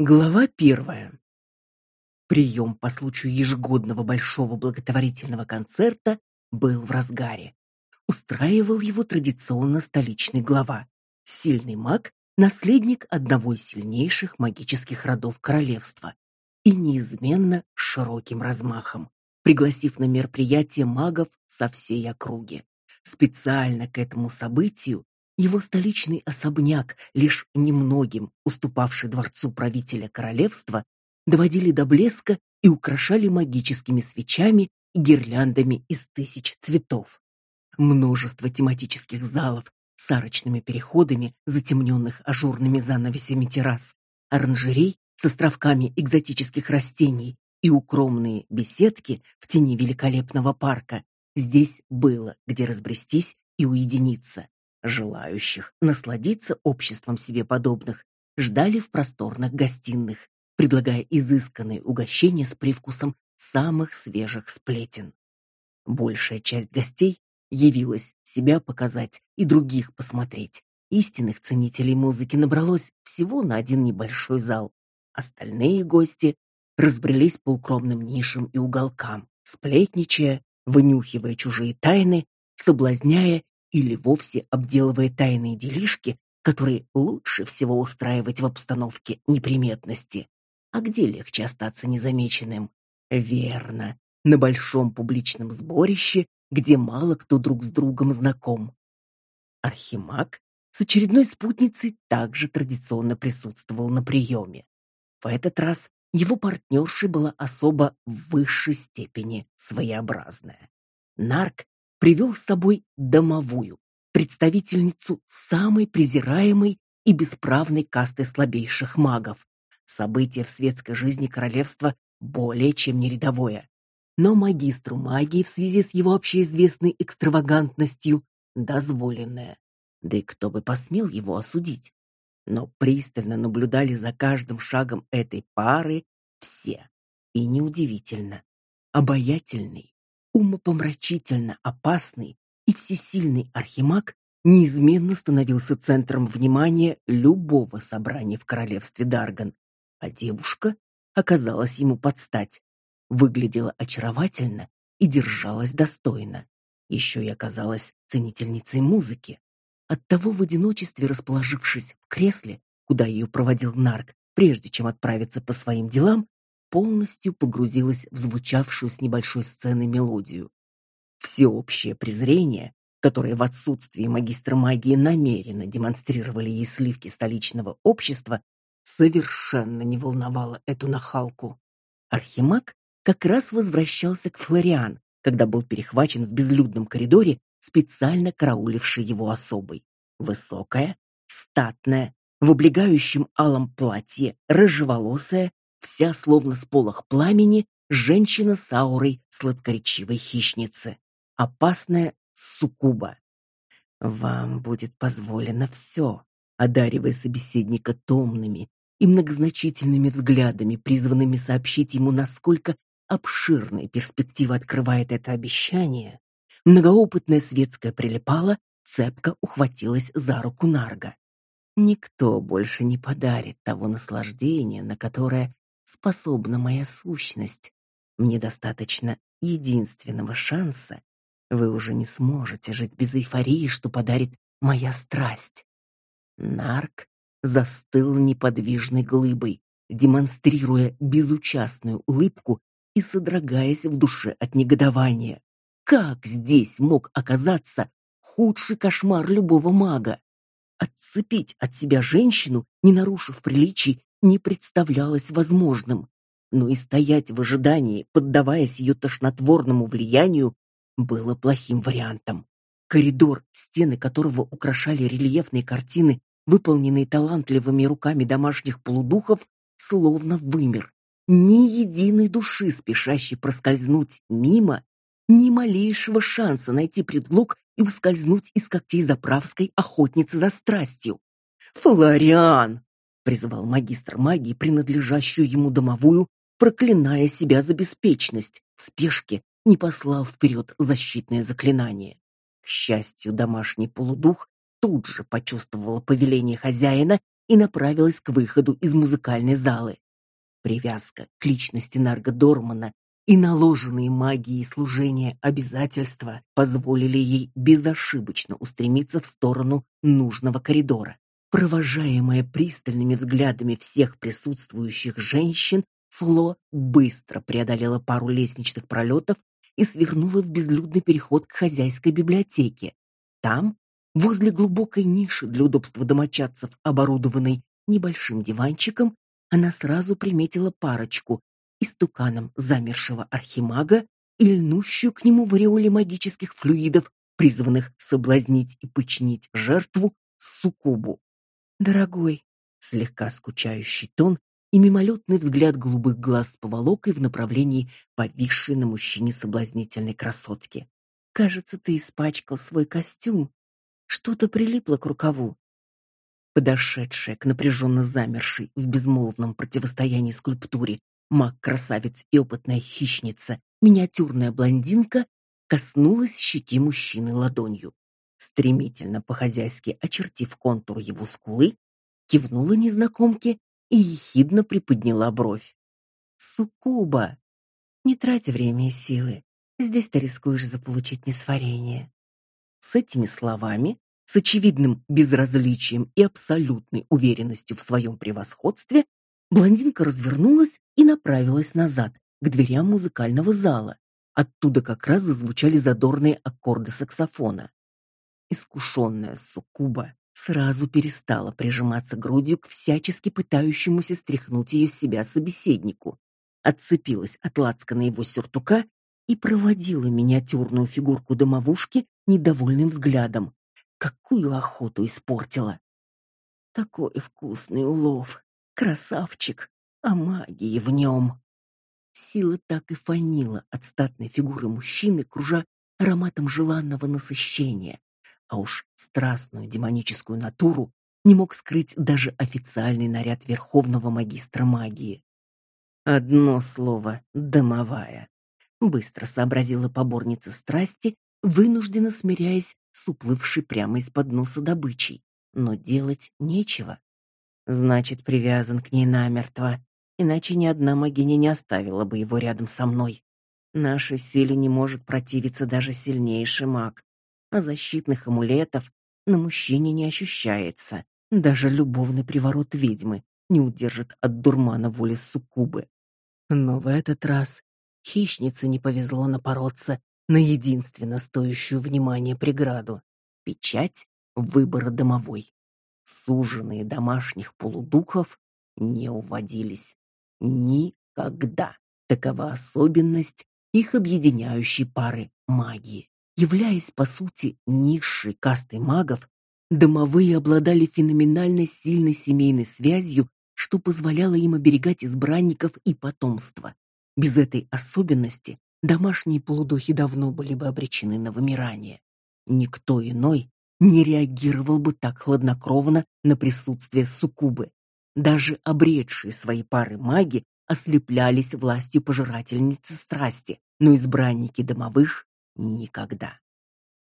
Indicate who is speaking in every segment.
Speaker 1: Глава первая. Прием по случаю ежегодного большого благотворительного концерта был в разгаре. Устраивал его традиционно столичный глава, сильный маг, наследник одного из сильнейших магических родов королевства и неизменно широким размахом, пригласив на мероприятие магов со всей округи. Специально к этому событию его столичный особняк, лишь немногим уступавший дворцу правителя королевства, доводили до блеска и украшали магическими свечами и гирляндами из тысяч цветов. Множество тематических залов с арочными переходами, затемненных ажурными занавесями террас, оранжерей с островками экзотических растений и укромные беседки в тени великолепного парка. Здесь было где разбрестись и уединиться. Желающих насладиться обществом себе подобных ждали в просторных гостиных, предлагая изысканные угощения с привкусом самых свежих сплетен. Большая часть гостей явилась себя показать и других посмотреть. Истинных ценителей музыки набралось всего на один небольшой зал. Остальные гости разбрелись по укромным нишам и уголкам, сплетничая, вынюхивая чужие тайны, соблазняя или вовсе обделывая тайные делишки, которые лучше всего устраивать в обстановке неприметности. А где легче остаться незамеченным? Верно, на большом публичном сборище, где мало кто друг с другом знаком. Архимаг с очередной спутницей также традиционно присутствовал на приеме. В этот раз его партнершей была особо в высшей степени своеобразная. Нарк привел с собой домовую, представительницу самой презираемой и бесправной касты слабейших магов. Событие в светской жизни королевства более чем не рядовое. Но магистру магии в связи с его общеизвестной экстравагантностью дозволенное. Да и кто бы посмел его осудить? Но пристально наблюдали за каждым шагом этой пары все. И неудивительно. Обаятельный, умопомрачительно опасный и всесильный архимаг неизменно становился центром внимания любого собрания в королевстве Дарган, а девушка оказалась ему под стать. Выглядела очаровательно и держалась достойно. Еще и оказалась ценительницей музыки. Оттого в одиночестве расположившись в кресле, куда ее проводил Нарк, прежде чем отправиться по своим делам, полностью погрузилась в звучавшую с небольшой сцены мелодию. Всеобщее презрение, которое в отсутствии магистра магии намеренно демонстрировали ей сливки столичного общества, совершенно не волновало эту нахалку. Архимаг как раз возвращался к Флориан, когда был перехвачен в безлюдном коридоре специально караулившей его особой. Высокая, статная, в облегающем алом платье, рыжеволосая, вся словно с полох пламени, женщина с аурой сладкоречивой хищницы, опасная суккуба. Вам будет позволено все, одаривая собеседника томными и многозначительными взглядами, призванными сообщить ему, насколько обширные перспективы открывает это обещание. Многоопытная светская прилипала, цепко ухватилась за руку Нарга. Никто больше не подарит того наслаждения, на которое способна моя сущность. Мне достаточно единственного шанса. Вы уже не сможете жить без эйфории, что подарит моя страсть. Нарк застыл неподвижной глыбой, демонстрируя безучастную улыбку и содрогаясь в душе от негодования. Как здесь мог оказаться худший кошмар любого мага? Отцепить от себя женщину, не нарушив приличий, не представлялось возможным, но и стоять в ожидании, поддаваясь ее тошнотворному влиянию, было плохим вариантом. Коридор, стены которого украшали рельефные картины, выполненные талантливыми руками домашних полудухов, словно вымер. Ни единой души, спешащей проскользнуть мимо, ни малейшего шанса найти предлог и ускользнуть из когтей заправской охотницы за страстью. Флориан, призывал магистр магии, принадлежащую ему домовую, проклиная себя за беспечность, в спешке не послал вперед защитное заклинание. К счастью, домашний полудух тут же почувствовал повеление хозяина и направилась к выходу из музыкальной залы. Привязка к личности Нарга Дормана и наложенные магией служения обязательства позволили ей безошибочно устремиться в сторону нужного коридора. Провожаемая пристальными взглядами всех присутствующих женщин, Фло быстро преодолела пару лестничных пролетов и свернула в безлюдный переход к хозяйской библиотеке. Там, возле глубокой ниши для удобства домочадцев, оборудованной небольшим диванчиком, она сразу приметила парочку, истуканом замершего архимага и льнущую к нему в ореоле магических флюидов, призванных соблазнить и подчинить жертву, суккубу. «Дорогой», слегка скучающий тон и мимолетный взгляд голубых глаз с поволокой в направлении повисшей на мужчине соблазнительной красотки. «Кажется, ты испачкал свой костюм. Что-то прилипло к рукаву подошедшая к напряженно замершей в безмолвном противостоянии скульптуре маг-красавец и опытная хищница, миниатюрная блондинка, коснулась щеки мужчины ладонью. Стремительно по-хозяйски очертив контур его скулы, кивнула незнакомке и ехидно приподняла бровь. «Суккуба! Не трать время и силы. Здесь ты рискуешь заполучить несварение». С этими словами с очевидным безразличием и абсолютной уверенностью в своем превосходстве, блондинка развернулась и направилась назад, к дверям музыкального зала. Оттуда как раз зазвучали задорные аккорды саксофона. Искушенная суккуба сразу перестала прижиматься грудью к всячески пытающемуся стряхнуть ее с себя собеседнику, отцепилась от лацкана его сюртука и проводила миниатюрную фигурку домовушки недовольным взглядом, Какую охоту испортила. Такой вкусный улов. Красавчик. А магии в нем. Сила так и фанила от статной фигуры мужчины, кружа ароматом желанного насыщения. А уж страстную демоническую натуру не мог скрыть даже официальный наряд верховного магистра магии. Одно слово домовая. Быстро сообразила поборница страсти, вынужденно смиряясь с уплывшей прямо из-под носа добычей, но делать нечего. Значит, привязан к ней намертво, иначе ни одна магиня не оставила бы его рядом со мной. Нашей силе не может противиться даже сильнейший маг, а защитных амулетов на мужчине не ощущается. Даже любовный приворот ведьмы не удержит от дурмана воли суккубы. Но в этот раз хищнице не повезло напороться на единственно стоящую внимания преграду — печать выбора домовой. Суженные домашних полудухов не уводились. Никогда. Такова особенность их объединяющей пары магии. Являясь, по сути, низшей кастой магов, домовые обладали феноменально сильной семейной связью, что позволяло им оберегать избранников и потомство. Без этой особенности домашние полудухи давно были бы обречены на вымирание. Никто иной не реагировал бы так хладнокровно на присутствие суккубы. Даже обретшие свои пары маги ослеплялись властью пожирательницы страсти, но избранники домовых никогда.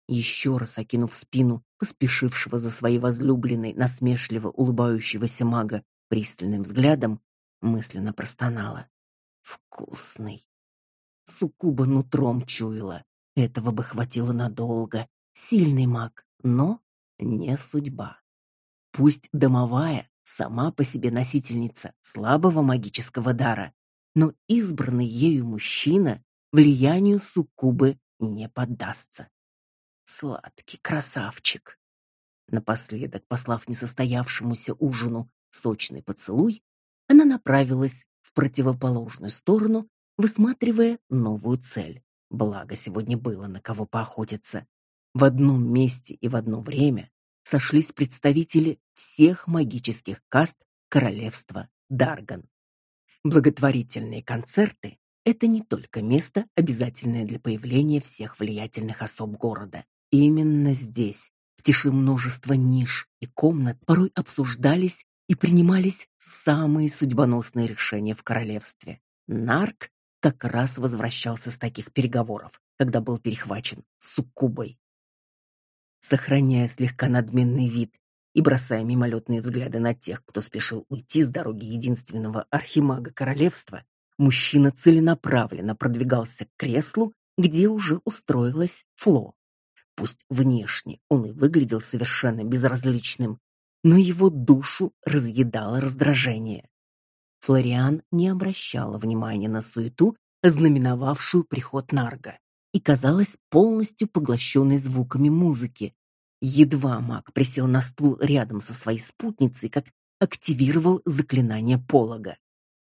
Speaker 1: Еще раз окинув спину поспешившего за своей возлюбленной насмешливо улыбающегося мага пристальным взглядом, мысленно простонала: "Вкусный". Суккуба нутром чуяла. Этого бы хватило надолго. Сильный маг, но не судьба. Пусть домовая сама по себе носительница слабого магического дара, но избранный ею мужчина влиянию суккубы не поддастся. Сладкий красавчик. Напоследок, послав несостоявшемуся ужину сочный поцелуй, она направилась в противоположную сторону высматривая новую цель. Благо сегодня было на кого поохотиться. В одном месте и в одно время сошлись представители всех магических каст королевства Дарган. Благотворительные концерты это не только место, обязательное для появления всех влиятельных особ города. Именно здесь, в тиши множества ниш и комнат, порой обсуждались и принимались самые судьбоносные решения в королевстве. Нарк как раз возвращался с таких переговоров, когда был перехвачен суккубой. Сохраняя слегка надменный вид и бросая мимолетные взгляды на тех, кто спешил уйти с дороги единственного архимага королевства, мужчина целенаправленно продвигался к креслу, где уже устроилась Фло. Пусть внешне он и выглядел совершенно безразличным, но его душу разъедало раздражение. Флориан не обращала внимания на суету, знаменовавшую приход Нарга, и казалась полностью поглощенной звуками музыки. Едва маг присел на стул рядом со своей спутницей, как активировал заклинание полога.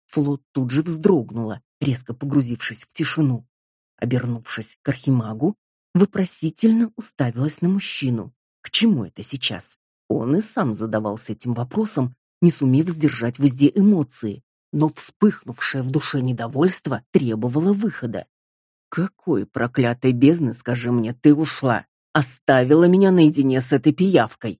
Speaker 1: Флот тут же вздрогнула, резко погрузившись в тишину. Обернувшись к архимагу, вопросительно уставилась на мужчину. К чему это сейчас? Он и сам задавался этим вопросом, не сумев сдержать в узде эмоции, но вспыхнувшее в душе недовольство требовало выхода. Какой проклятой бездны, скажи мне, ты ушла, оставила меня наедине с этой пиявкой?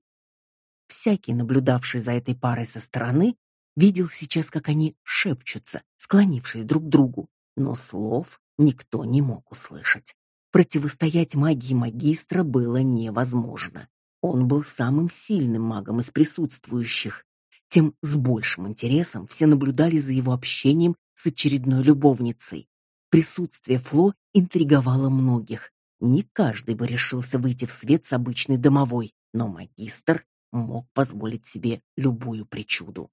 Speaker 1: Всякий, наблюдавший за этой парой со стороны, видел сейчас, как они шепчутся, склонившись друг к другу, но слов никто не мог услышать. Противостоять магии магистра было невозможно. Он был самым сильным магом из присутствующих. Тем с большим интересом все наблюдали за его общением с очередной любовницей. Присутствие Фло интриговало многих. Не каждый бы решился выйти в свет с обычной домовой, но магистр мог позволить себе любую причуду.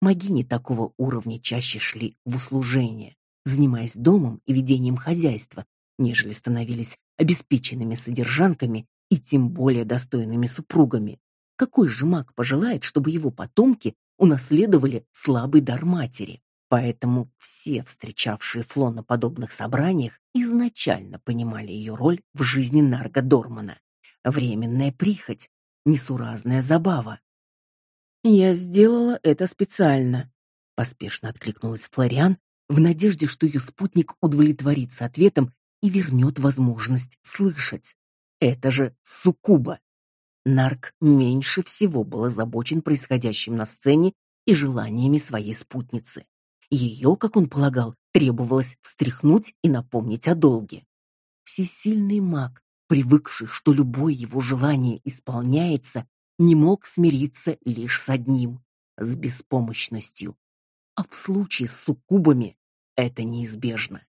Speaker 1: Магини такого уровня чаще шли в услужение, занимаясь домом и ведением хозяйства, нежели становились обеспеченными содержанками и тем более достойными супругами. Какой же маг пожелает, чтобы его потомки унаследовали слабый дар матери? Поэтому все встречавшие Фло на подобных собраниях изначально понимали ее роль в жизни Нарга Дормана. Временная прихоть, несуразная забава. Я сделала это специально, поспешно откликнулась Флориан в надежде, что ее спутник удовлетворится ответом и вернет возможность слышать. Это же суккуба. Нарк меньше всего был озабочен происходящим на сцене и желаниями своей спутницы. Ее, как он полагал, требовалось встряхнуть и напомнить о долге. Всесильный маг, привыкший, что любое его желание исполняется, не мог смириться лишь с одним с беспомощностью. А в случае с суккубами это неизбежно.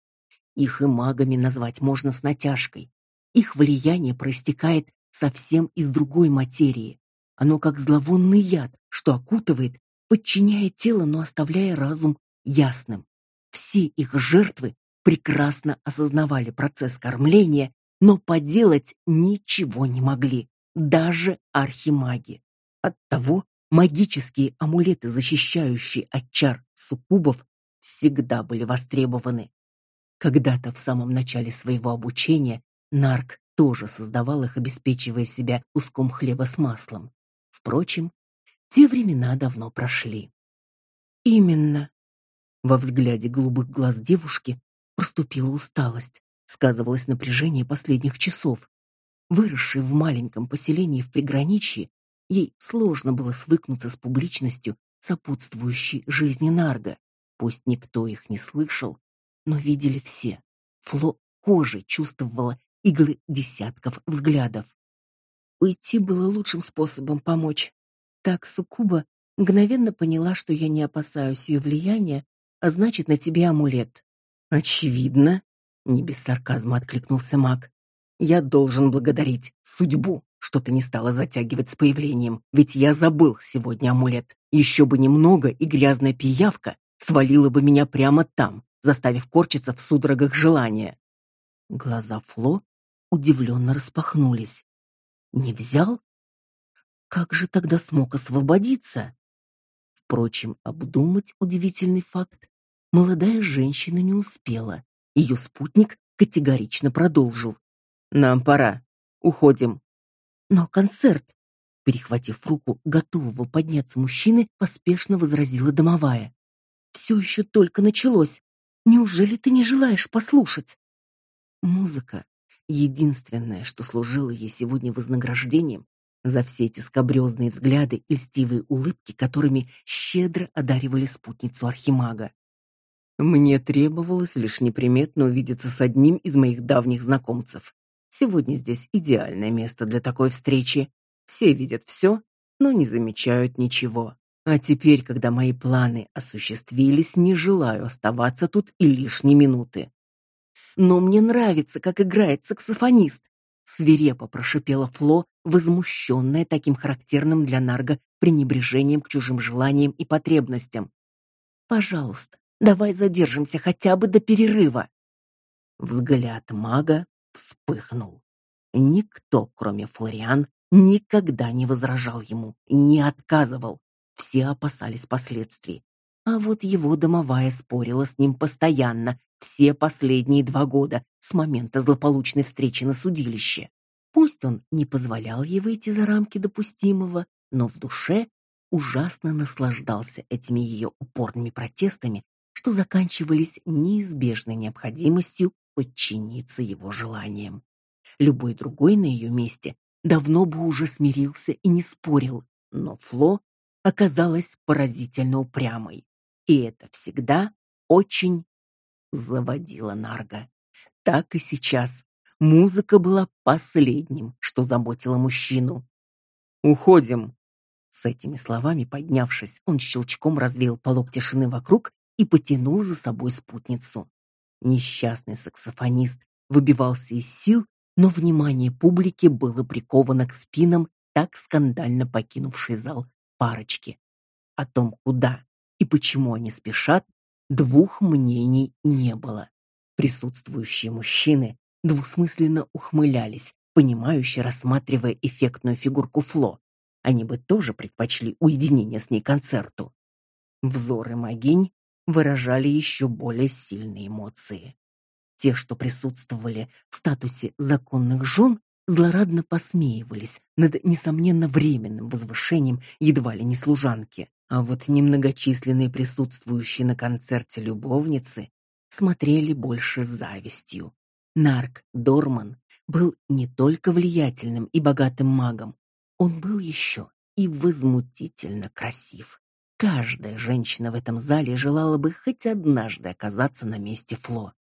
Speaker 1: Их и магами назвать можно с натяжкой, их влияние проистекает совсем из другой материи. Оно как зловонный яд, что окутывает, подчиняя тело, но оставляя разум ясным. Все их жертвы прекрасно осознавали процесс кормления, но поделать ничего не могли, даже архимаги. Оттого магические амулеты, защищающие от чар суккубов, всегда были востребованы. Когда-то в самом начале своего обучения Нарк тоже создавал их, обеспечивая себя куском хлеба с маслом. Впрочем, те времена давно прошли. Именно. Во взгляде голубых глаз девушки проступила усталость, сказывалось напряжение последних часов. Выросшей в маленьком поселении в приграничье, ей сложно было свыкнуться с публичностью, сопутствующей жизни Нарга. Пусть никто их не слышал, но видели все. Фло кожей чувствовала иглы десятков взглядов. Уйти было лучшим способом помочь. Так Сукуба мгновенно поняла, что я не опасаюсь ее влияния, а значит, на тебе амулет. Очевидно, не без сарказма откликнулся Мак. Я должен благодарить судьбу, что ты не стала затягивать с появлением, ведь я забыл сегодня амулет. Еще бы немного, и грязная пиявка свалила бы меня прямо там, заставив корчиться в судорогах желания. Глаза Фло удивленно распахнулись. Не взял? Как же тогда смог освободиться? Впрочем, обдумать удивительный факт молодая женщина не успела. Ее спутник категорично продолжил: "Нам пора. Уходим". Но концерт, перехватив руку готового подняться мужчины, поспешно возразила домовая. «Все еще только началось. Неужели ты не желаешь послушать? Музыка единственное, что служило ей сегодня вознаграждением за все эти скабрёзные взгляды и льстивые улыбки, которыми щедро одаривали спутницу архимага. Мне требовалось лишь неприметно увидеться с одним из моих давних знакомцев. Сегодня здесь идеальное место для такой встречи. Все видят все, но не замечают ничего. А теперь, когда мои планы осуществились, не желаю оставаться тут и лишние минуты. Но мне нравится, как играет саксофонист, свирепо прошипела Фло, возмущенная таким характерным для Нарга пренебрежением к чужим желаниям и потребностям. Пожалуйста, давай задержимся хотя бы до перерыва. Взгляд мага вспыхнул. Никто, кроме Флориан, никогда не возражал ему, не отказывал. Все опасались последствий. А вот его домовая спорила с ним постоянно, все последние два года, с момента злополучной встречи на судилище. Пусть он не позволял ей выйти за рамки допустимого, но в душе ужасно наслаждался этими ее упорными протестами, что заканчивались неизбежной необходимостью подчиниться его желаниям. Любой другой на ее месте давно бы уже смирился и не спорил, но Фло оказалась поразительно упрямой, и это всегда очень заводило Нарга. Так и сейчас. Музыка была последним, что заботило мужчину. Уходим. С этими словами, поднявшись, он щелчком развеял полог тишины вокруг и потянул за собой спутницу. Несчастный саксофонист выбивался из сил, но внимание публики было приковано к спинам так скандально покинувшей зал парочки. О том, куда и почему они спешат, двух мнений не было. Присутствующие мужчины двусмысленно ухмылялись, понимающе рассматривая эффектную фигурку Фло. Они бы тоже предпочли уединение с ней концерту. Взоры Магинь выражали еще более сильные эмоции. Те, что присутствовали в статусе законных жен, злорадно посмеивались над несомненно временным возвышением едва ли не служанки, а вот немногочисленные присутствующие на концерте любовницы смотрели больше с завистью. Нарк Дорман был не только влиятельным и богатым магом, он был еще и возмутительно красив. Каждая женщина в этом зале желала бы хоть однажды оказаться на месте Фло.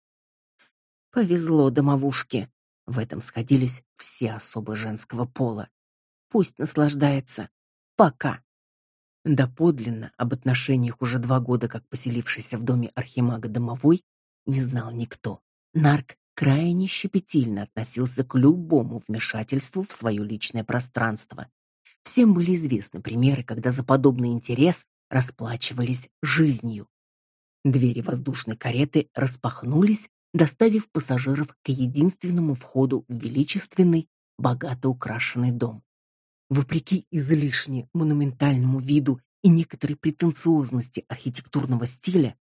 Speaker 1: Повезло домовушке. В этом сходились все особы женского пола. Пусть наслаждается. Пока. Доподлинно об отношениях уже два года как поселившейся в доме архимага домовой не знал никто. Нарк крайне щепетильно относился к любому вмешательству в свое личное пространство. Всем были известны примеры, когда за подобный интерес расплачивались жизнью. Двери воздушной кареты распахнулись, доставив пассажиров к единственному входу в величественный, богато украшенный дом. Вопреки излишне монументальному виду и некоторой претенциозности архитектурного стиля,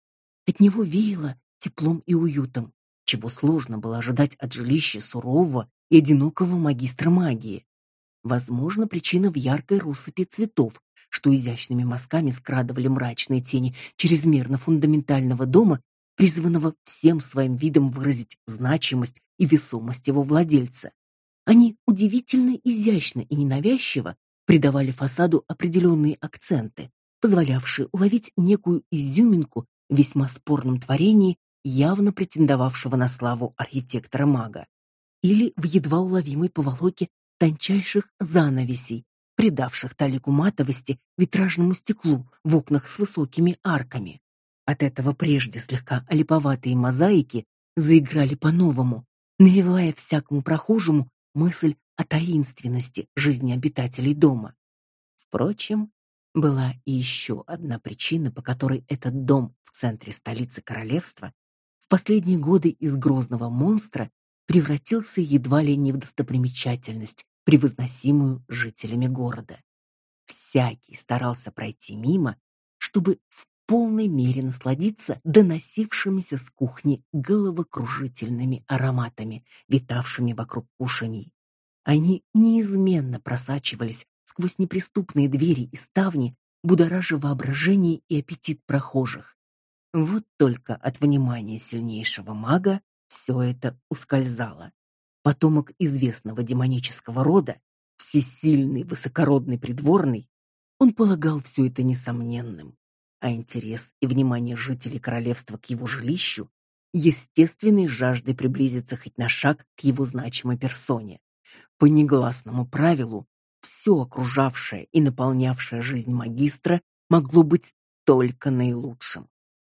Speaker 1: от него веяло теплом и уютом, чего сложно было ожидать от жилища сурового и одинокого магистра магии. Возможно, причина в яркой россыпи цветов, что изящными мазками скрадывали мрачные тени чрезмерно фундаментального дома, призванного всем своим видом выразить значимость и весомость его владельца. Они удивительно изящно и ненавязчиво придавали фасаду определенные акценты, позволявшие уловить некую изюминку в весьма спорном творении, явно претендовавшего на славу архитектора-мага, или в едва уловимой поволоке тончайших занавесей, придавших талику матовости витражному стеклу в окнах с высокими арками. От этого прежде слегка олиповатые мозаики заиграли по-новому, навевая всякому прохожему мысль о таинственности жизни обитателей дома. Впрочем, была и еще одна причина, по которой этот дом в центре столицы королевства в последние годы из грозного монстра превратился едва ли не в достопримечательность, превозносимую жителями города. Всякий старался пройти мимо, чтобы в полной мере насладиться доносившимися с кухни головокружительными ароматами, витавшими вокруг кушаний. Они неизменно просачивались сквозь неприступные двери и ставни, будоража воображение и аппетит прохожих. Вот только от внимания сильнейшего мага все это ускользало. Потомок известного демонического рода, всесильный высокородный придворный, он полагал все это несомненным а интерес и внимание жителей королевства к его жилищу естественной жаждой приблизиться хоть на шаг к его значимой персоне. По негласному правилу все окружавшее и наполнявшее жизнь магистра могло быть только наилучшим.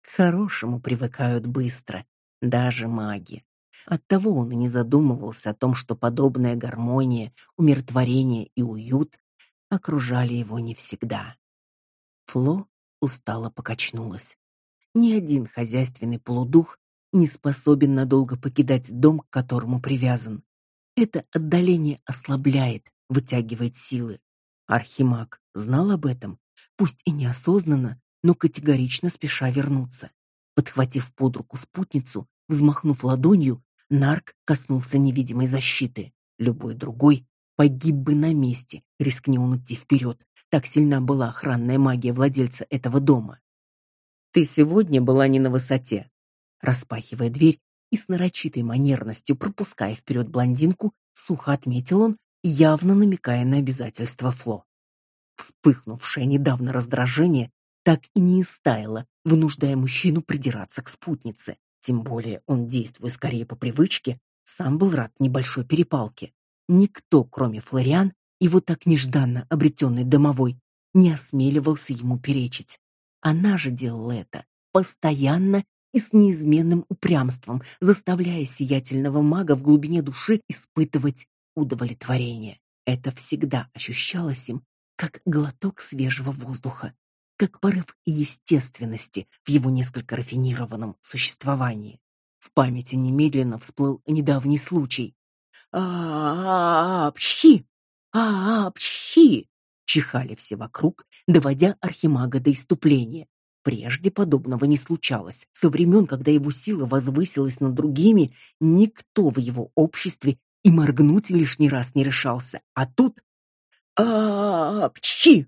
Speaker 1: К хорошему привыкают быстро, даже маги. Оттого он и не задумывался о том, что подобная гармония, умиротворение и уют окружали его не всегда. Фло устало покачнулась. Ни один хозяйственный полудух не способен надолго покидать дом, к которому привязан. Это отдаление ослабляет, вытягивает силы. Архимаг знал об этом, пусть и неосознанно, но категорично спеша вернуться. Подхватив под руку спутницу, взмахнув ладонью, Нарк коснулся невидимой защиты. Любой другой погиб бы на месте, рискни он идти вперед. Так сильна была охранная магия владельца этого дома. Ты сегодня была не на высоте. Распахивая дверь и с нарочитой манерностью пропуская вперед блондинку, сухо отметил он, явно намекая на обязательства Фло. Вспыхнувшее недавно раздражение так и не истаяло, вынуждая мужчину придираться к спутнице. Тем более он, действуя скорее по привычке, сам был рад небольшой перепалке. Никто, кроме Флориан, его так нежданно обретенный домовой, не осмеливался ему перечить. Она же делала это постоянно и с неизменным упрямством, заставляя сиятельного мага в глубине души испытывать удовлетворение. Это всегда ощущалось им как глоток свежего воздуха, как порыв естественности в его несколько рафинированном существовании. В памяти немедленно всплыл недавний случай. «А-а-а-пщи! А-а-пщи!» чихали все вокруг, доводя архимага до иступления. Прежде подобного не случалось. Со времен, когда его сила возвысилась над другими, никто в его обществе и моргнуть лишний раз не решался. А тут... А-пчи!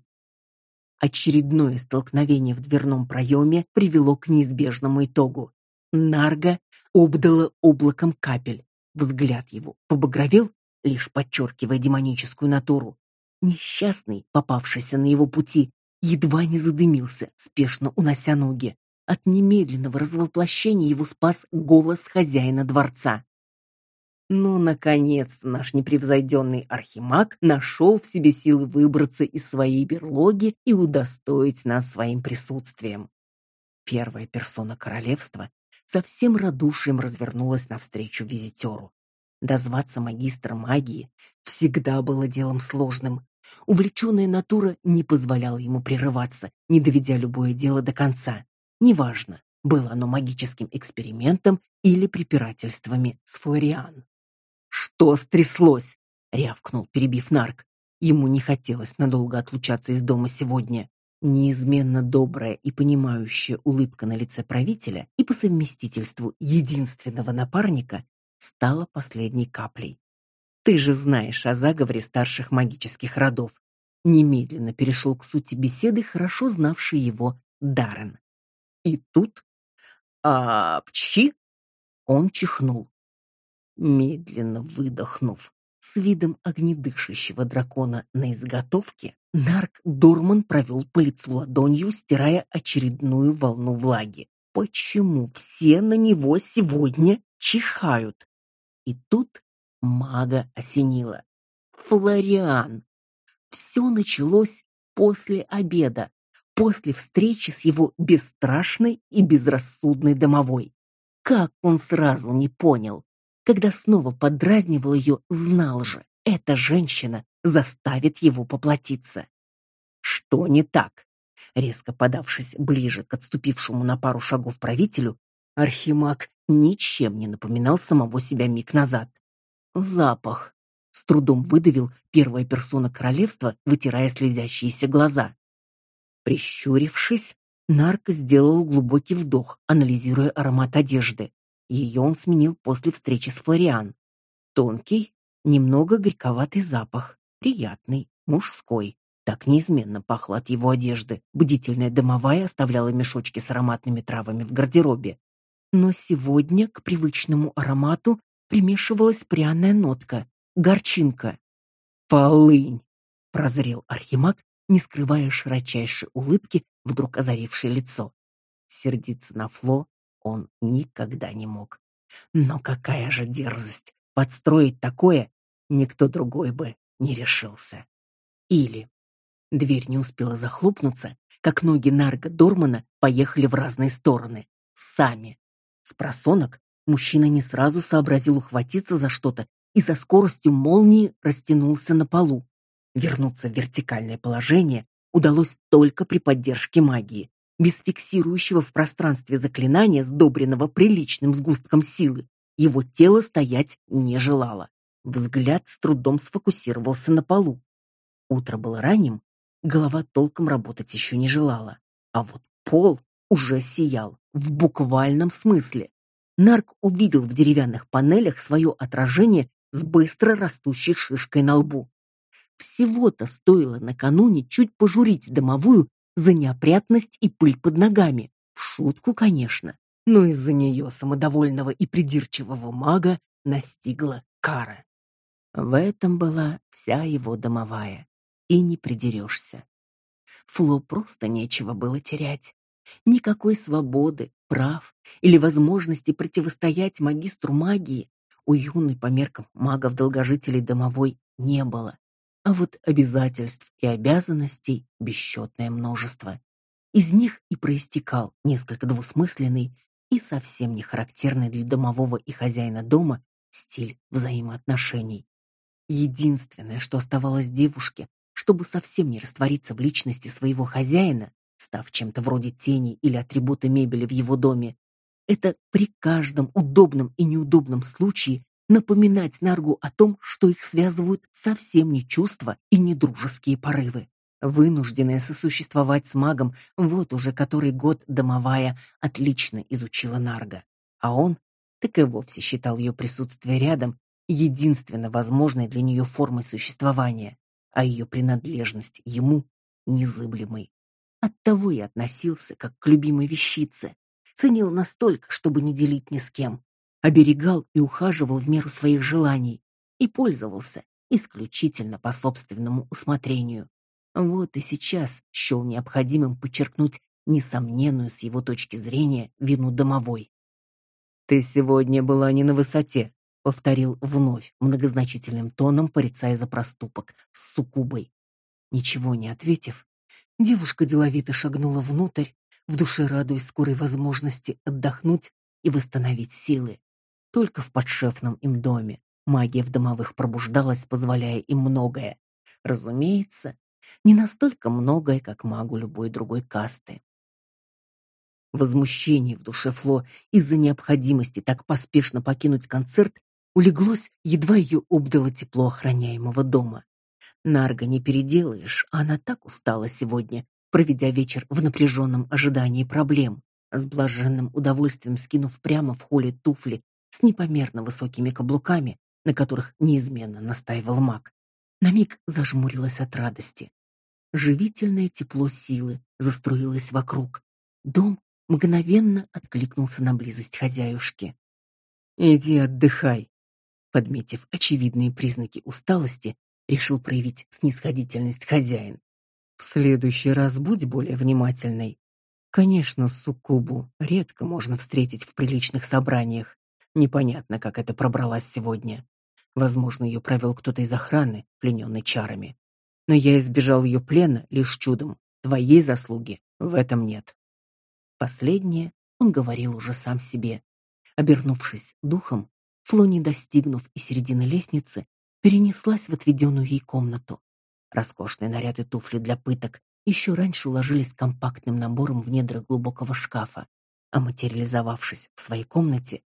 Speaker 1: Очередное столкновение в дверном проеме привело к неизбежному итогу. Нарга обдала облаком капель. Взгляд его побагровел, лишь подчеркивая демоническую натуру. Несчастный, попавшийся на его пути, едва не задымился, спешно унося ноги. От немедленного развоплощения его спас голос хозяина дворца. Но, наконец-то, наш непревзойденный архимаг нашел в себе силы выбраться из своей берлоги и удостоить нас своим присутствием. Первая персона королевства со всем радушием развернулась навстречу визитеру. Дозваться магистра магии всегда было делом сложным. Увлеченная натура не позволяла ему прерываться, не доведя любое дело до конца. Неважно, было оно магическим экспериментом или препирательствами с Флориан. Что стряслось? рявкнул, перебив нарк. Ему не хотелось надолго отлучаться из дома сегодня. Неизменно добрая и понимающая улыбка на лице правителя и по совместительству единственного напарника стала последней каплей. Ты же знаешь о заговоре старших магических родов. Немедленно перешел к сути беседы, хорошо знавший его Даррен. И тут, а, пчи, он чихнул медленно выдохнув, с видом огнедышащего дракона на изготовке, Нарк Дорман провел по лицу ладонью, стирая очередную волну влаги. Почему все на него сегодня чихают? И тут мага осенило. Флориан. Все началось после обеда, после встречи с его бесстрашной и безрассудной домовой. Как он сразу не понял, когда снова подразнивал ее, знал же, эта женщина заставит его поплатиться. Что не так? Резко подавшись ближе к отступившему на пару шагов правителю, архимаг ничем не напоминал самого себя миг назад. Запах. С трудом выдавил первая персона королевства, вытирая слезящиеся глаза. Прищурившись, Нарк сделал глубокий вдох, анализируя аромат одежды. Ее он сменил после встречи с Флориан. Тонкий, немного горьковатый запах, приятный, мужской. Так неизменно пахло от его одежды. Бдительная домовая оставляла мешочки с ароматными травами в гардеробе. Но сегодня к привычному аромату примешивалась пряная нотка, горчинка. Полынь, прозрел Архимаг, не скрывая широчайшей улыбки, вдруг озарившей лицо. Сердиться на Фло он никогда не мог. Но какая же дерзость! Подстроить такое никто другой бы не решился. Или дверь не успела захлопнуться, как ноги Нарга Дормана поехали в разные стороны, сами. С просонок мужчина не сразу сообразил ухватиться за что-то и со скоростью молнии растянулся на полу. Вернуться в вертикальное положение удалось только при поддержке магии, без фиксирующего в пространстве заклинания, сдобренного приличным сгустком силы. Его тело стоять не желало. Взгляд с трудом сфокусировался на полу. Утро было ранним, голова толком работать еще не желала, а вот пол уже сиял в буквальном смысле. Нарк увидел в деревянных панелях свое отражение с быстро растущей шишкой на лбу. Всего-то стоило накануне чуть пожурить домовую за неопрятность и пыль под ногами. В шутку, конечно, но из-за нее самодовольного и придирчивого мага настигла кара. В этом была вся его домовая, и не придерешься. Фло просто нечего было терять. Никакой свободы, прав или возможности противостоять магистру магии у юной по меркам магов-долгожителей домовой не было. А вот обязательств и обязанностей бесчетное множество. Из них и проистекал несколько двусмысленный и совсем не характерный для домового и хозяина дома стиль взаимоотношений. Единственное, что оставалось девушке, чтобы совсем не раствориться в личности своего хозяина, став чем-то вроде тени или атрибута мебели в его доме, это при каждом удобном и неудобном случае напоминать Наргу о том, что их связывают совсем не чувства и не дружеские порывы. Вынужденная сосуществовать с магом вот уже который год домовая отлично изучила Нарга, а он так и вовсе считал ее присутствие рядом единственно возможной для нее формой существования, а ее принадлежность ему незыблемой. Оттого и относился как к любимой вещице, ценил настолько, чтобы не делить ни с кем, оберегал и ухаживал в меру своих желаний и пользовался исключительно по собственному усмотрению. Вот и сейчас счел необходимым подчеркнуть несомненную с его точки зрения вину домовой. Ты сегодня была не на высоте, повторил вновь многозначительным тоном, порицая за проступок с суккубой. Ничего не ответив, девушка деловито шагнула внутрь, в душе радуясь скорой возможности отдохнуть и восстановить силы. Только в подшефном им доме магия в домовых пробуждалась, позволяя им многое. Разумеется, не настолько многое, как магу любой другой касты. Возмущение в душе Фло из-за необходимости так поспешно покинуть концерт улеглось, едва ее обдало тепло охраняемого дома. Нарга не переделаешь, она так устала сегодня, проведя вечер в напряженном ожидании проблем, с блаженным удовольствием скинув прямо в холле туфли с непомерно высокими каблуками, на которых неизменно настаивал маг. На миг зажмурилась от радости. Живительное тепло силы заструилось вокруг. Дом мгновенно откликнулся на близость хозяюшки. Иди отдыхай. Подметив очевидные признаки усталости, решил проявить снисходительность хозяин. В следующий раз будь более внимательной. Конечно, суккубу редко можно встретить в приличных собраниях. Непонятно, как это пробралась сегодня. Возможно, ее провел кто-то из охраны, плененный чарами но я избежал ее плена лишь чудом. Твоей заслуги в этом нет. Последнее он говорил уже сам себе. Обернувшись духом, Фло, не достигнув и середины лестницы, перенеслась в отведенную ей комнату. Роскошные наряды туфли для пыток еще раньше уложились компактным набором в недрах глубокого шкафа, а материализовавшись в своей комнате,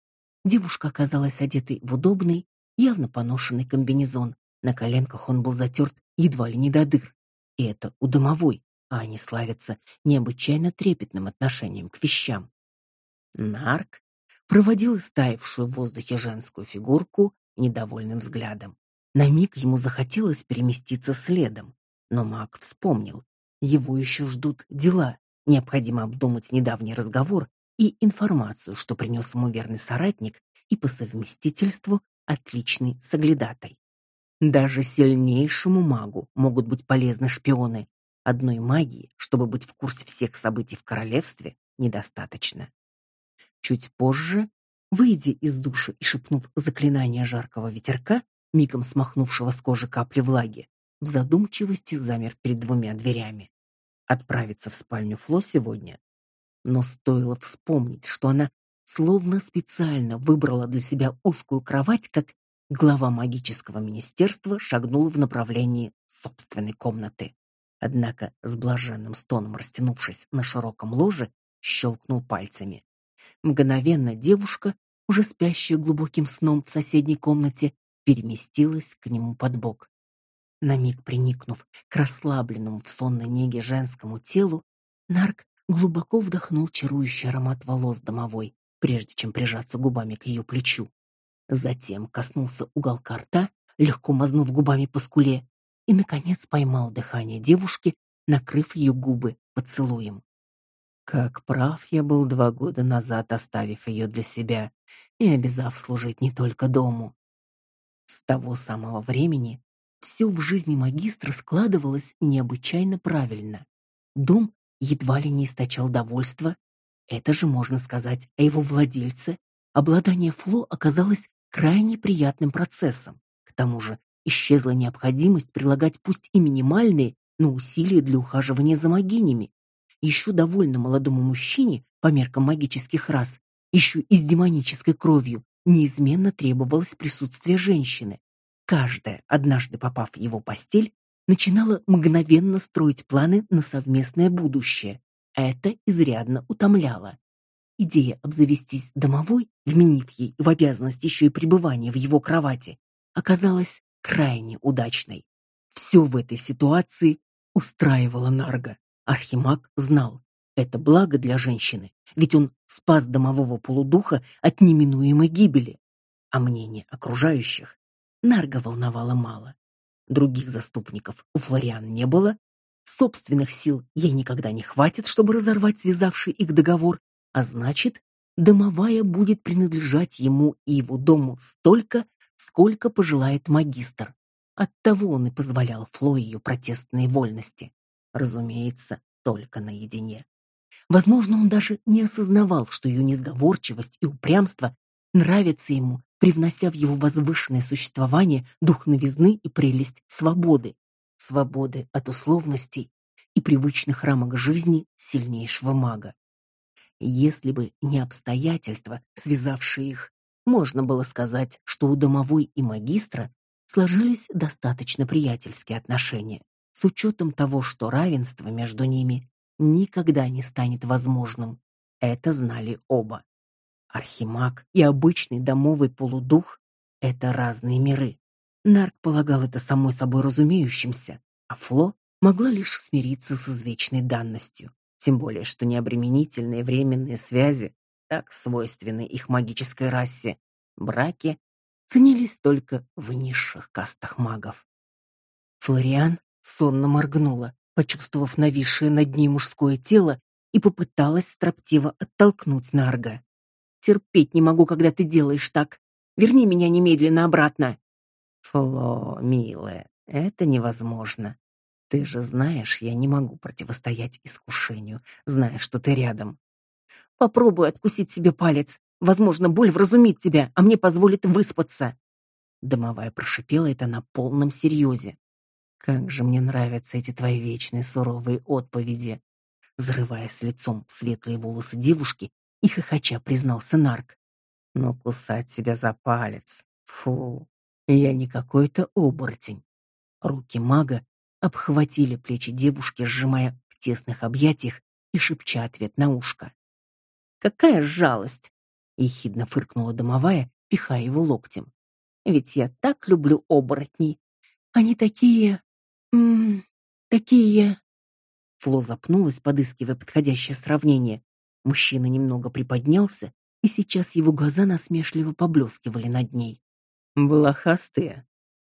Speaker 1: девушка оказалась одетой в удобный, явно поношенный комбинезон. На коленках он был затерт едва ли не до дыр. И это у домовой, а они славятся необычайно трепетным отношением к вещам. Нарк проводил истаившую в воздухе женскую фигурку недовольным взглядом. На миг ему захотелось переместиться следом, но маг вспомнил, его еще ждут дела. Необходимо обдумать недавний разговор и информацию, что принес ему верный соратник и по совместительству отличный соглядатай. Даже сильнейшему магу могут быть полезны шпионы. Одной магии, чтобы быть в курсе всех событий в королевстве, недостаточно. Чуть позже, выйдя из души и шепнув заклинание жаркого ветерка, мигом смахнувшего с кожи капли влаги, в задумчивости замер перед двумя дверями. Отправиться в спальню Фло сегодня, но стоило вспомнить, что она словно специально выбрала для себя узкую кровать, как глава магического министерства шагнул в направлении собственной комнаты. Однако с блаженным стоном растянувшись на широком ложе, щелкнул пальцами. Мгновенно девушка, уже спящая глубоким сном в соседней комнате, переместилась к нему под бок. На миг приникнув к расслабленному в сонной неге женскому телу, Нарк глубоко вдохнул чарующий аромат волос домовой, прежде чем прижаться губами к ее плечу. Затем коснулся уголка рта, легко мазнув губами по скуле, и наконец поймал дыхание девушки, накрыв ее губы поцелуем. Как прав я был два года назад, оставив ее для себя и обязав служить не только дому. С того самого времени все в жизни магистра складывалось необычайно правильно. Дом едва ли не источал довольства. Это же можно сказать о его владельце. Обладание Фло оказалось крайне приятным процессом. К тому же исчезла необходимость прилагать пусть и минимальные, но усилия для ухаживания за магинями. Еще довольно молодому мужчине, по меркам магических рас, еще и с демонической кровью, неизменно требовалось присутствие женщины. Каждая, однажды попав в его постель, начинала мгновенно строить планы на совместное будущее. Это изрядно утомляло. Идея обзавестись домовой, вменив ей в обязанность еще и пребывание в его кровати, оказалась крайне удачной. Все в этой ситуации устраивало Нарга. Архимаг знал, это благо для женщины, ведь он спас домового полудуха от неминуемой гибели. А мнение окружающих Нарга волновало мало. Других заступников у Флориан не было, собственных сил ей никогда не хватит, чтобы разорвать связавший их договор, а значит, домовая будет принадлежать ему и его дому столько, сколько пожелает магистр. Оттого он и позволял Фло ее протестные вольности. Разумеется, только наедине. Возможно, он даже не осознавал, что ее несговорчивость и упрямство нравятся ему, привнося в его возвышенное существование дух новизны и прелесть свободы. Свободы от условностей и привычных рамок жизни сильнейшего мага. Если бы не обстоятельства, связавшие их, можно было сказать, что у домовой и магистра сложились достаточно приятельские отношения, с учетом того, что равенство между ними никогда не станет возможным. Это знали оба. Архимаг и обычный домовый полудух — это разные миры. Нарк полагал это самой собой разумеющимся, а Фло могла лишь смириться с извечной данностью. Тем более, что необременительные временные связи, так свойственны их магической расе, браки, ценились только в низших кастах магов. Флориан сонно моргнула, почувствовав нависшее над ней мужское тело, и попыталась строптиво оттолкнуть Нарга. «Терпеть не могу, когда ты делаешь так. Верни меня немедленно обратно». «Фло, милая, это невозможно. Ты же знаешь, я не могу противостоять искушению, зная, что ты рядом. Попробуй откусить себе палец. Возможно, боль вразумит тебя, а мне позволит выспаться. Домовая прошипела это на полном серьезе. Как же мне нравятся эти твои вечные суровые отповеди. Взрывая с лицом светлые волосы девушки и хохоча признался Нарк. Но кусать себя за палец. Фу. Я не какой-то оборотень. Руки мага обхватили плечи девушки, сжимая в тесных объятиях и шепча ответ на ушко. Какая жалость, ехидно фыркнула домовая, пихая его локтем. Ведь я так люблю оборотней. Они такие, м, такие. Фло запнулась, подыскивая подходящее сравнение. Мужчина немного приподнялся, и сейчас его глаза насмешливо поблескивали над ней. "Блохастые",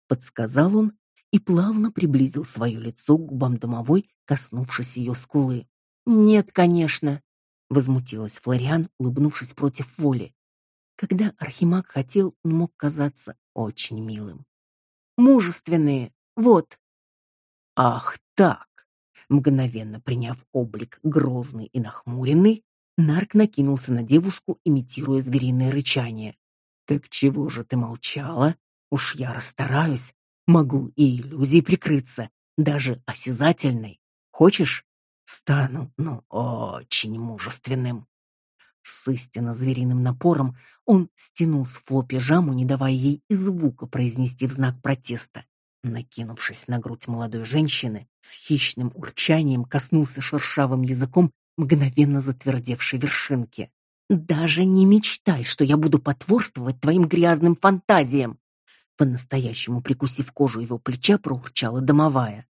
Speaker 1: подсказал он и плавно приблизил свое лицо к губам домовой, коснувшись ее скулы. "Нет, конечно", возмутилась Флориан, улыбнувшись против воли. Когда Архимаг хотел, он мог казаться очень милым. Мужественные. Вот. Ах, так. Мгновенно приняв облик грозный и нахмуренный, Нарк накинулся на девушку, имитируя звериное рычание. Так чего же ты молчала? Уж я расстараюсь, Могу и иллюзией прикрыться, даже осязательной. Хочешь? Стану, ну, очень мужественным. С истинно звериным напором он стянул с Фло пижаму, не давая ей и звука произнести в знак протеста. Накинувшись на грудь молодой женщины, с хищным урчанием коснулся шершавым языком мгновенно затвердевшей вершинки. Даже не мечтай, что я буду потворствовать твоим грязным фантазиям. По-настоящему прикусив кожу его плеча, проурчала домовая.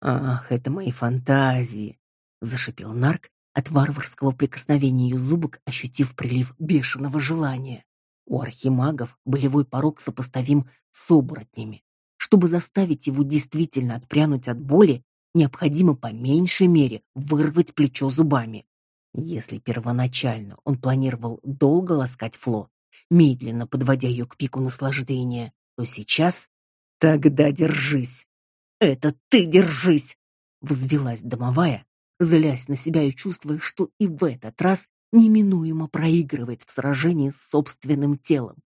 Speaker 1: Ах, это мои фантазии, зашипел Нарк от варварского прикосновения ее зубок, ощутив прилив бешеного желания. У архимагов болевой порог сопоставим с оборотнями. Чтобы заставить его действительно отпрянуть от боли, необходимо по меньшей мере вырвать плечо зубами. Если первоначально он планировал долго ласкать Фло, медленно подводя ее к пику наслаждения, то сейчас тогда держись. Это ты держись, взвилась домовая, злясь на себя и чувствуя, что и в этот раз неминуемо проигрывает в сражении с собственным телом.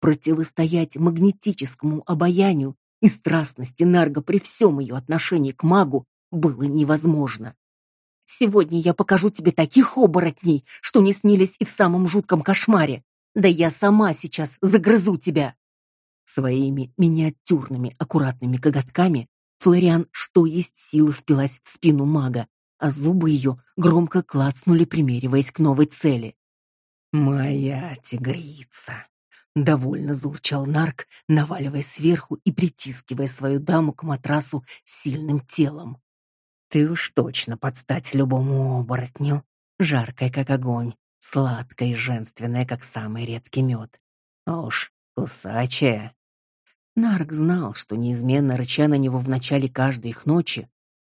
Speaker 1: Противостоять магнетическому обаянию и страстности Нарга при всем ее отношении к магу было невозможно. Сегодня я покажу тебе таких оборотней, что не снились и в самом жутком кошмаре. Да я сама сейчас загрызу тебя. Своими миниатюрными аккуратными коготками Флориан что есть силы впилась в спину мага, а зубы ее громко клацнули, примериваясь к новой цели. Моя тигрица, довольно заурчал Нарк, наваливаясь сверху и притискивая свою даму к матрасу сильным телом. Ты уж точно подстать любому оборотню, жаркая как огонь, сладкая и женственная, как самый редкий мед. А уж кусачая. Нарк знал, что неизменно рыча на него в начале каждой их ночи,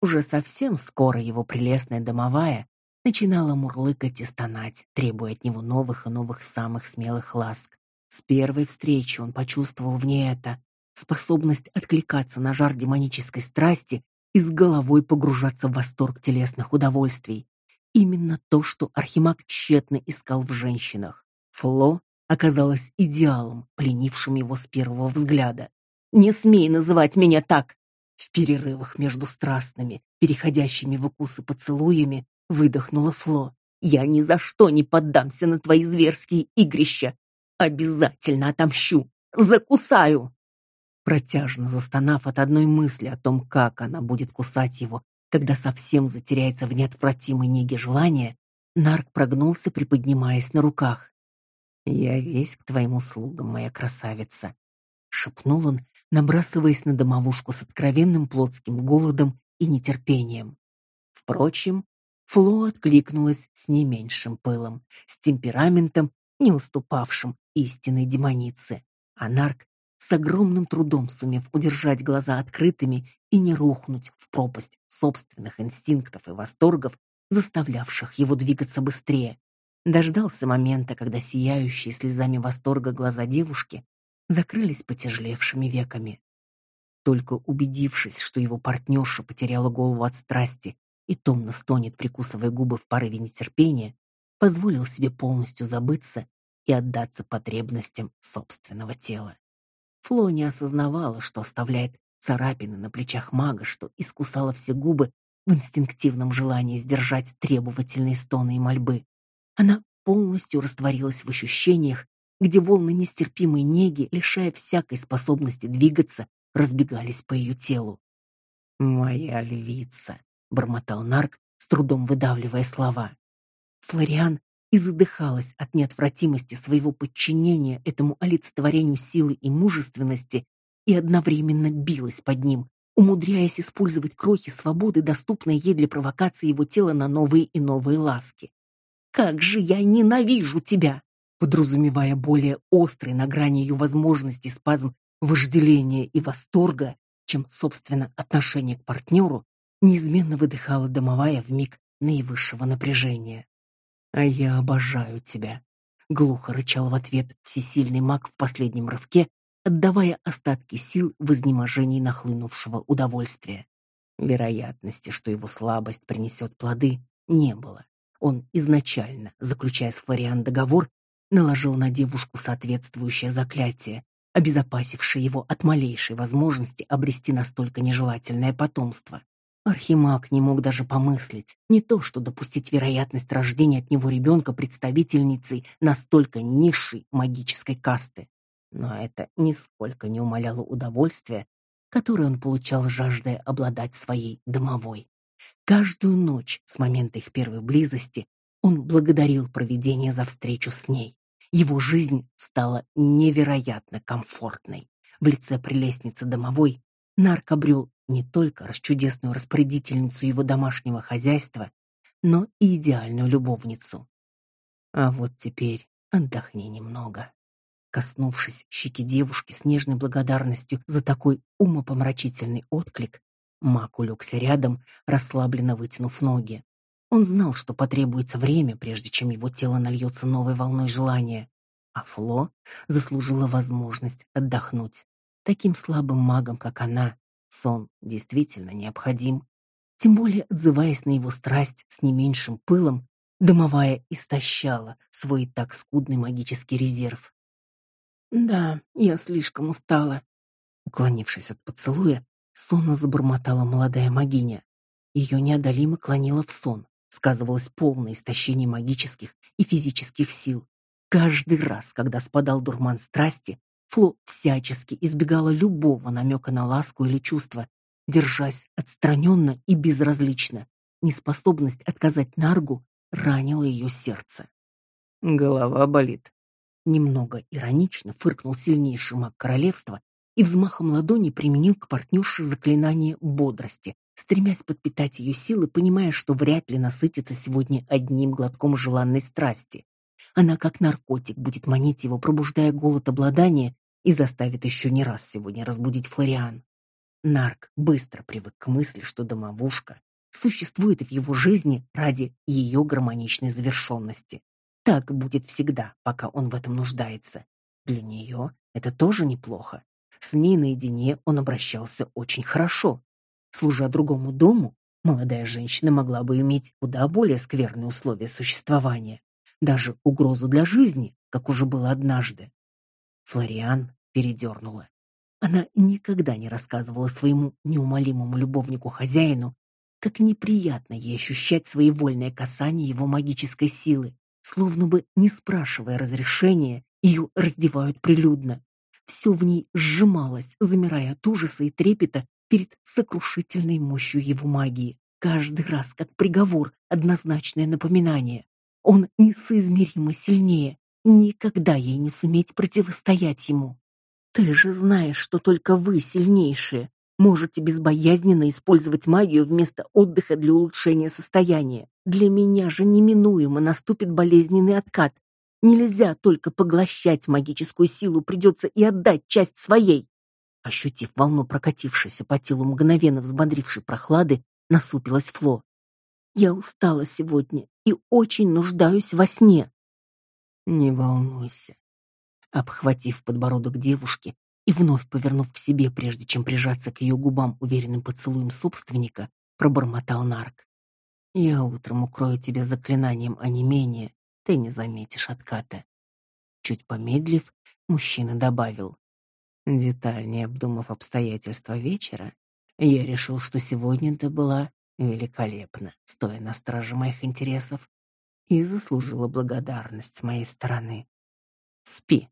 Speaker 1: уже совсем скоро его прелестная домовая начинала мурлыкать и стонать, требуя от него новых и новых самых смелых ласк. С первой встречи он почувствовал в ней это способность откликаться на жар демонической страсти и с головой погружаться в восторг телесных удовольствий. Именно то, что Архимаг тщетно искал в женщинах. Фло оказалась идеалом, пленившим его с первого взгляда. Не смей называть меня так. В перерывах между страстными, переходящими в укусы поцелуями, выдохнула Фло. Я ни за что не поддамся на твои зверские игрища. Обязательно отомщу, закусаю. Протяжно застонав от одной мысли о том, как она будет кусать его, когда совсем затеряется в неотвратимой неге желания, Нарк прогнулся, приподнимаясь на руках. "Я весь к твоим услугам, моя красавица", шепнул он, набрасываясь на домовушку с откровенным плотским голодом и нетерпением. Впрочем, Фло откликнулась с не меньшим пылом, с темпераментом, не уступавшим истинной демонице. А Нарк с огромным трудом сумев удержать глаза открытыми и не рухнуть в пропасть собственных инстинктов и восторгов, заставлявших его двигаться быстрее. Дождался момента, когда сияющие слезами восторга глаза девушки закрылись потяжелевшими веками. Только убедившись, что его партнерша потеряла голову от страсти и томно стонет, прикусывая губы в порыве нетерпения, позволил себе полностью забыться и отдаться потребностям собственного тела. Фло не осознавала, что оставляет царапины на плечах мага, что искусала все губы в инстинктивном желании сдержать требовательные стоны и мольбы. Она полностью растворилась в ощущениях, где волны нестерпимой неги, лишая всякой способности двигаться, разбегались по ее телу. "Моя львица", бормотал Нарк, с трудом выдавливая слова. Флориан и задыхалась от неотвратимости своего подчинения этому олицетворению силы и мужественности и одновременно билась под ним, умудряясь использовать крохи свободы, доступные ей для провокации его тела на новые и новые ласки. Как же я ненавижу тебя, подразумевая более острый на грани ее возможностей спазм вожделения и восторга, чем собственно отношение к партнеру, неизменно выдыхала домовая в миг наивысшего напряжения. А я обожаю тебя, глухо рычал в ответ всесильный маг в последнем рывке, отдавая остатки сил в изнеможении нахлынувшего удовольствия. Вероятности, что его слабость принесет плоды, не было. Он изначально, заключая с Флориан договор, наложил на девушку соответствующее заклятие, обезопасивший его от малейшей возможности обрести настолько нежелательное потомство. Архимаг не мог даже помыслить, не то что допустить вероятность рождения от него ребенка представительницей настолько низшей магической касты. Но это нисколько не умаляло удовольствия, которое он получал, жаждая обладать своей домовой. Каждую ночь с момента их первой близости он благодарил провидение за встречу с ней. Его жизнь стала невероятно комфортной. В лице прелестницы домовой Нарк обрел не только расчудесную распорядительницу его домашнего хозяйства, но и идеальную любовницу. А вот теперь отдохни немного. Коснувшись щеки девушки с нежной благодарностью за такой умопомрачительный отклик, Мак улегся рядом, расслабленно вытянув ноги. Он знал, что потребуется время, прежде чем его тело нальется новой волной желания, а Фло заслужила возможность отдохнуть. Таким слабым магом, как она, сон действительно необходим. Тем более, отзываясь на его страсть с не меньшим пылом, домовая истощала свой так скудный магический резерв. Да, я слишком устала. Уклонившись от поцелуя, сонно забормотала молодая магиня. Ее неодолимо клонило в сон. Сказывалось полное истощение магических и физических сил. Каждый раз, когда спадал дурман страсти, Фло всячески избегала любого намека на ласку или чувство, держась отстраненно и безразлично. Неспособность отказать Наргу ранила ее сердце.
Speaker 2: Голова болит.
Speaker 1: Немного иронично фыркнул сильнейший маг королевства и взмахом ладони применил к партнерше заклинание бодрости, стремясь подпитать ее силы, понимая, что вряд ли насытится сегодня одним глотком желанной страсти. Она как наркотик будет манить его, пробуждая голод обладания и заставит еще не раз сегодня разбудить Флориан. Нарк быстро привык к мысли, что домовушка существует в его жизни ради ее гармоничной завершенности. Так будет всегда, пока он в этом нуждается. Для нее это тоже неплохо. С ней наедине он обращался очень хорошо. Служа другому дому, молодая женщина могла бы иметь куда более скверные условия существования даже угрозу для жизни, как уже было однажды. Флориан передернула. Она никогда не рассказывала своему неумолимому любовнику-хозяину, как неприятно ей ощущать своевольное касание его магической силы, словно бы не спрашивая разрешения, ее раздевают прилюдно. Все в ней сжималось, замирая от ужаса и трепета перед сокрушительной мощью его магии. Каждый раз как приговор, однозначное напоминание. Он несоизмеримо сильнее. Никогда ей не суметь противостоять ему. Ты же знаешь, что только вы сильнейшие можете безбоязненно использовать магию вместо отдыха для улучшения состояния. Для меня же неминуемо наступит болезненный откат. Нельзя только поглощать магическую силу, придется и отдать часть своей. Ощутив волну прокатившейся по телу мгновенно взбодрившей прохлады, насупилась Фло. Я устала сегодня и очень нуждаюсь во сне.
Speaker 2: Не волнуйся.
Speaker 1: Обхватив подбородок девушки и вновь повернув к себе, прежде чем прижаться к ее губам уверенным поцелуем собственника, пробормотал Нарк. Я утром укрою тебя заклинанием онемения, ты не заметишь отката. Чуть помедлив, мужчина добавил: детальнее обдумав обстоятельства вечера, я решил, что сегодня ты была великолепно, стоя на страже моих интересов, и заслужила благодарность с моей стороны. Спи.